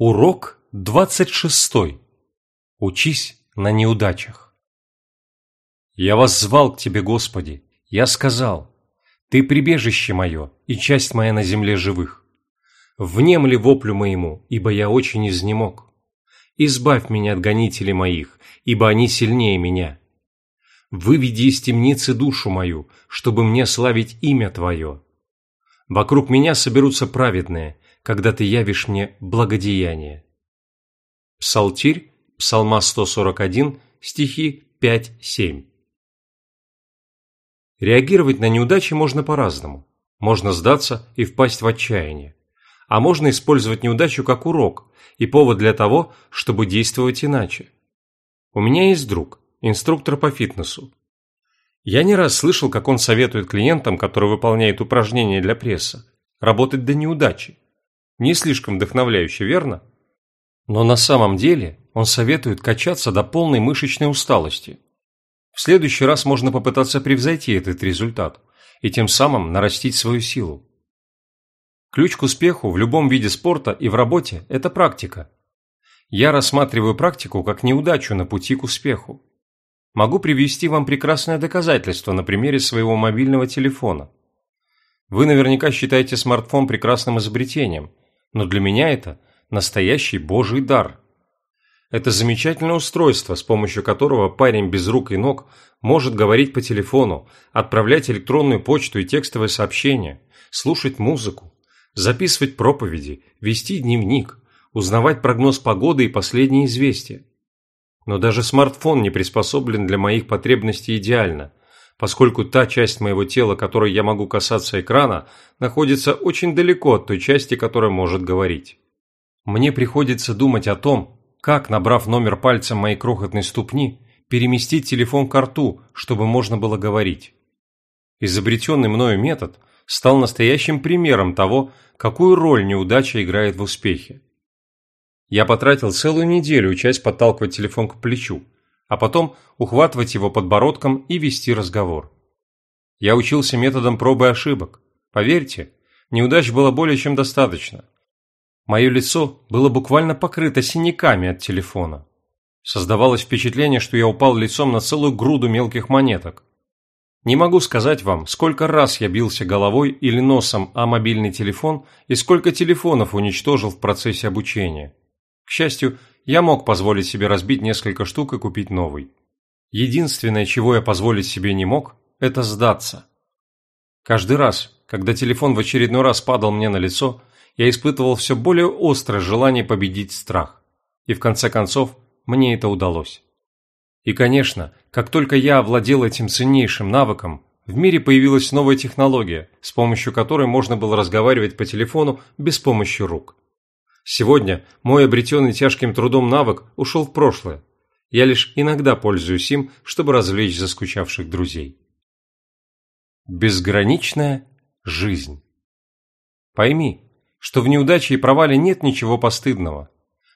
Урок 26. Учись на неудачах. Я вас звал к Тебе, Господи, я сказал, Ты прибежище мое и часть моя на земле живых. Внемли воплю моему, ибо я очень изнемог. Избавь меня от гонителей моих, ибо они сильнее меня. Выведи из темницы душу мою, чтобы мне славить имя Твое. Вокруг меня соберутся праведные, когда Ты явишь мне благодеяние. Псалтирь, Псалма 141, стихи 5-7. Реагировать на неудачи можно по-разному. Можно сдаться и впасть в отчаяние. А можно использовать неудачу как урок и повод для того, чтобы действовать иначе. У меня есть друг, инструктор по фитнесу. Я не раз слышал, как он советует клиентам, которые выполняют упражнения для пресса, работать до неудачи. Не слишком вдохновляюще, верно? Но на самом деле он советует качаться до полной мышечной усталости. В следующий раз можно попытаться превзойти этот результат и тем самым нарастить свою силу. Ключ к успеху в любом виде спорта и в работе – это практика. Я рассматриваю практику как неудачу на пути к успеху. Могу привести вам прекрасное доказательство на примере своего мобильного телефона. Вы наверняка считаете смартфон прекрасным изобретением, но для меня это настоящий божий дар. Это замечательное устройство, с помощью которого парень без рук и ног может говорить по телефону, отправлять электронную почту и текстовые сообщения, слушать музыку, записывать проповеди, вести дневник, узнавать прогноз погоды и последние известия. Но даже смартфон не приспособлен для моих потребностей идеально, поскольку та часть моего тела, которой я могу касаться экрана, находится очень далеко от той части, которая может говорить. Мне приходится думать о том, как, набрав номер пальцем моей крохотной ступни, переместить телефон к рту, чтобы можно было говорить. Изобретенный мною метод стал настоящим примером того, какую роль неудача играет в успехе. Я потратил целую неделю, учась подталкивать телефон к плечу, а потом ухватывать его подбородком и вести разговор. Я учился методом пробы и ошибок. Поверьте, неудач было более чем достаточно. Мое лицо было буквально покрыто синяками от телефона. Создавалось впечатление, что я упал лицом на целую груду мелких монеток. Не могу сказать вам, сколько раз я бился головой или носом о мобильный телефон и сколько телефонов уничтожил в процессе обучения. К счастью, я мог позволить себе разбить несколько штук и купить новый. Единственное, чего я позволить себе не мог, это сдаться. Каждый раз, когда телефон в очередной раз падал мне на лицо, я испытывал все более острое желание победить страх. И в конце концов, мне это удалось. И, конечно, как только я овладел этим ценнейшим навыком, в мире появилась новая технология, с помощью которой можно было разговаривать по телефону без помощи рук. Сегодня мой обретенный тяжким трудом навык ушел в прошлое. Я лишь иногда пользуюсь им, чтобы развлечь заскучавших друзей. Безграничная жизнь. Пойми, что в неудаче и провале нет ничего постыдного.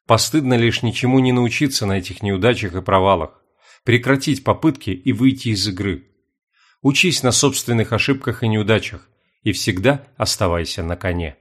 Постыдно лишь ничему не научиться на этих неудачах и провалах, прекратить попытки и выйти из игры. Учись на собственных ошибках и неудачах и всегда оставайся на коне.